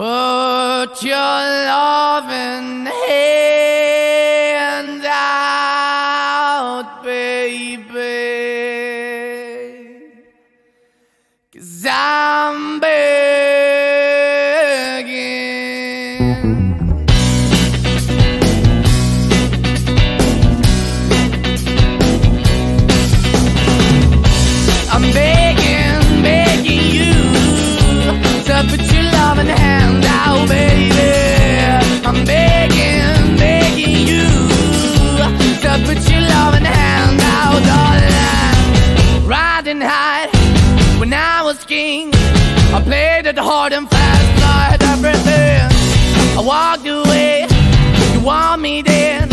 Put your love loving hand hard and fast, I had everything. I walked away, you want me then,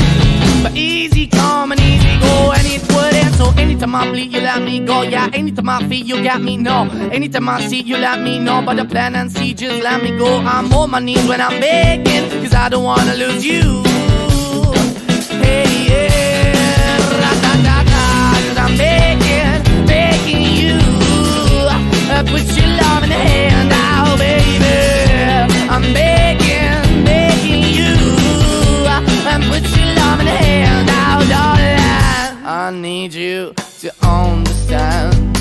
but easy come and easy go, and it wouldn't. So anytime I bleed, you let me go. Yeah, anytime I feel, you got me. No, anytime I see, you let me know. But the plan and see, just let me go. I'm on my knees when I'm begging, cause I don't wanna lose you. Hey, yeah, cause. Uh, your love in the hand. I'm begging, begging you. Uh, and put your love in the hand darling. I need you to understand.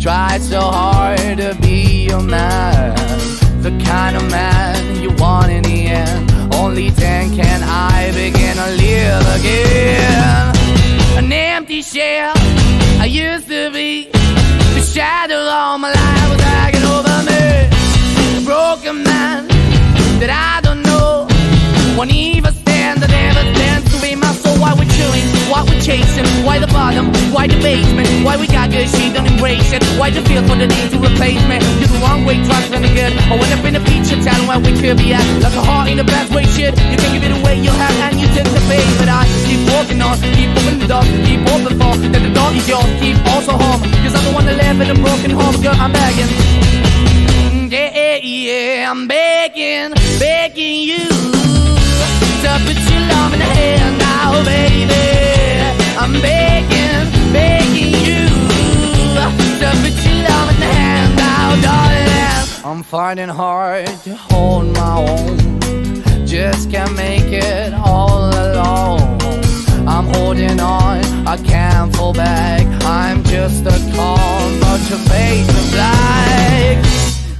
Try so hard to be your man, the kind of man you want in the end. Only then can I begin to live again. An empty shell I used to be. The shadow all my life was hanging over that I don't know. Won't even stand, I never stand to be my soul. Why we're chilling, why we're chasing, why the bottom, why the basement, why we got good, she don't embrace it. Why the feel for the need to replace me? You're the wrong way, trying to good. I went up in a feature town where we could be at. Like a heart in the best way, shit. You can give it away, you have, and you tend to pay. But I keep walking on, keep moving the door, keep open for that the door is yours, keep also home. Cause I'm the one that live in a broken home, girl, I'm begging. Yeah, yeah, I'm begging, begging you to put your love in the hand now, baby. I'm begging, begging you to put your love in the hand now, darling. I'm finding hard to hold my own, just can't make it all alone. I'm holding on, I can't fall back. I'm just a call, but your face is black.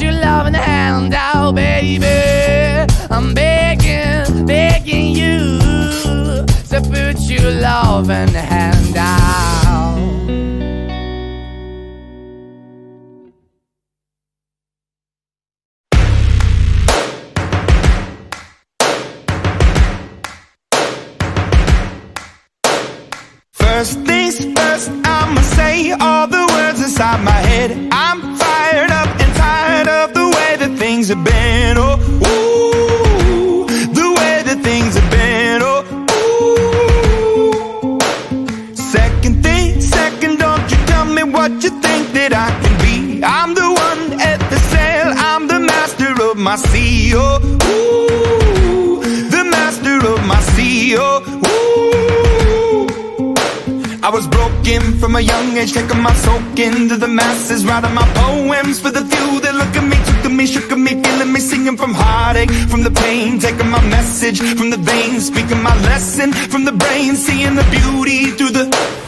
Your loving hand out, baby. I'm begging, begging you to put your loving hand out. First things first, I'ma say all the words inside my head. I'm fired things have been. Oh, ooh, the way that things have been. Oh, ooh. Second thing, second, don't you tell me what you think that I can be. I'm the one at the sail, I'm the master of my sea. Oh, ooh, the master of my sea. Oh, ooh. I was broken from a young age, taking my soak into the masses, writing my poems for the few that look at me, took to me, shook at me, feeling me, singing from heartache, from the pain, taking my message from the veins, speaking my lesson from the brain, seeing the beauty through the.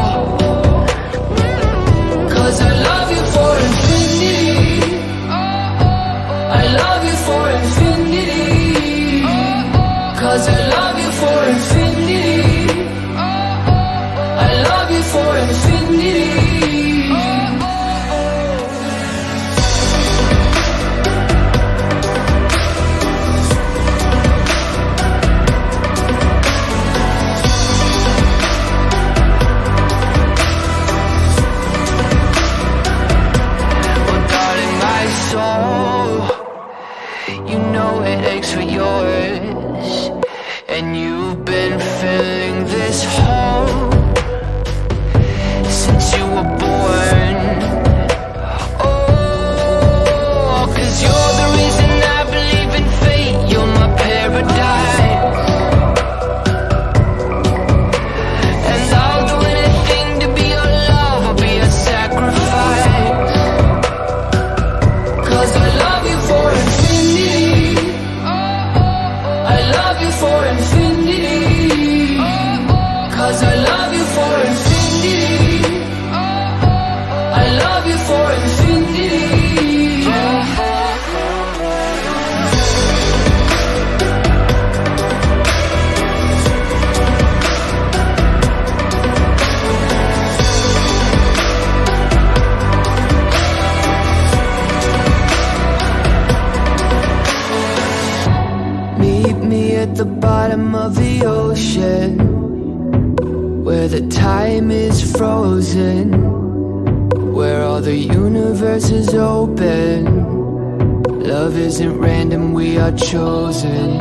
Where all the universe is open. Love isn't random, we are chosen.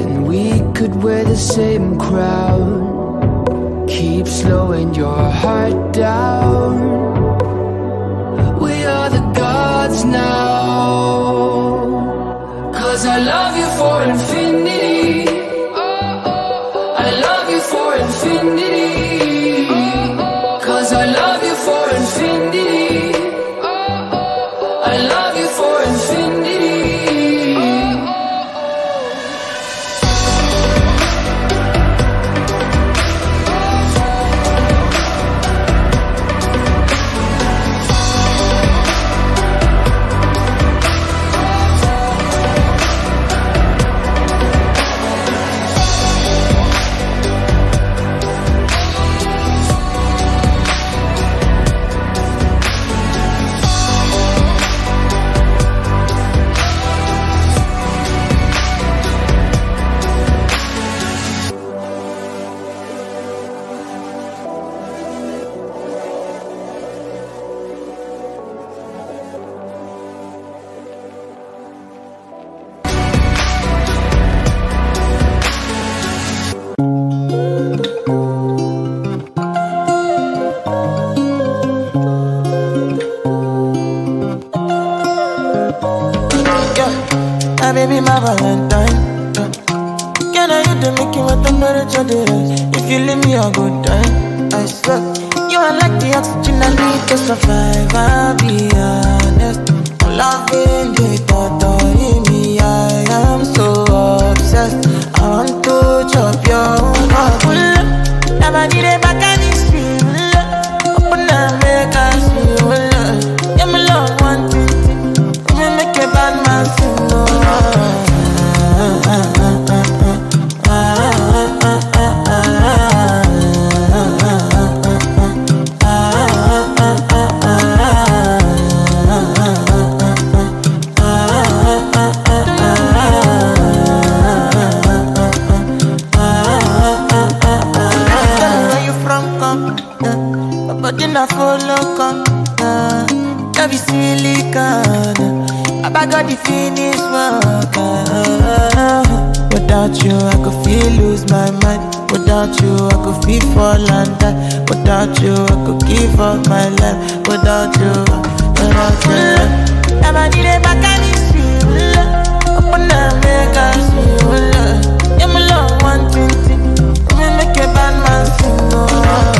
And we could wear the same crown. Keep slowing your heart down. We are the gods now. Cause I love you for infinity. Temperature there? If you leave me a good time, I swear. You are like the oxygen I need to survive. I'll be Without you, I could fall and die. Without you, I could give up my life. Without you, without you. Never did it back at feel. Open up, make us feel. Yeah, my love, one thing, thing. Me make a bad man sing.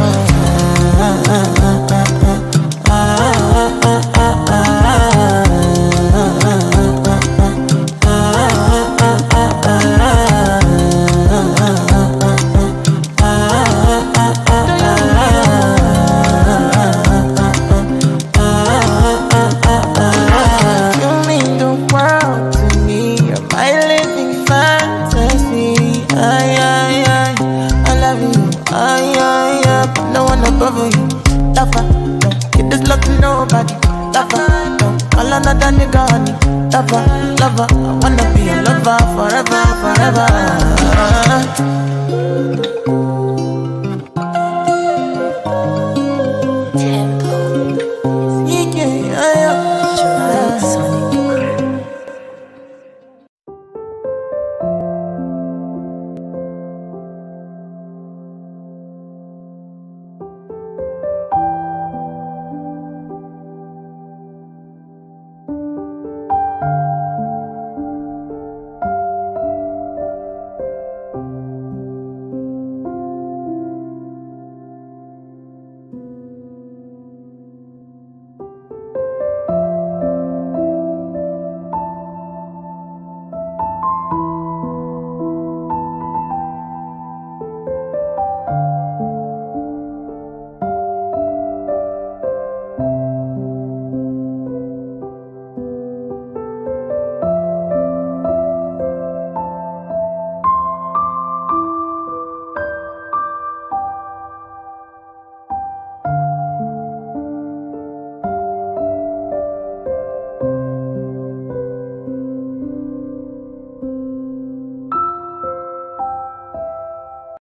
lover. I wanna be a lover forever, forever.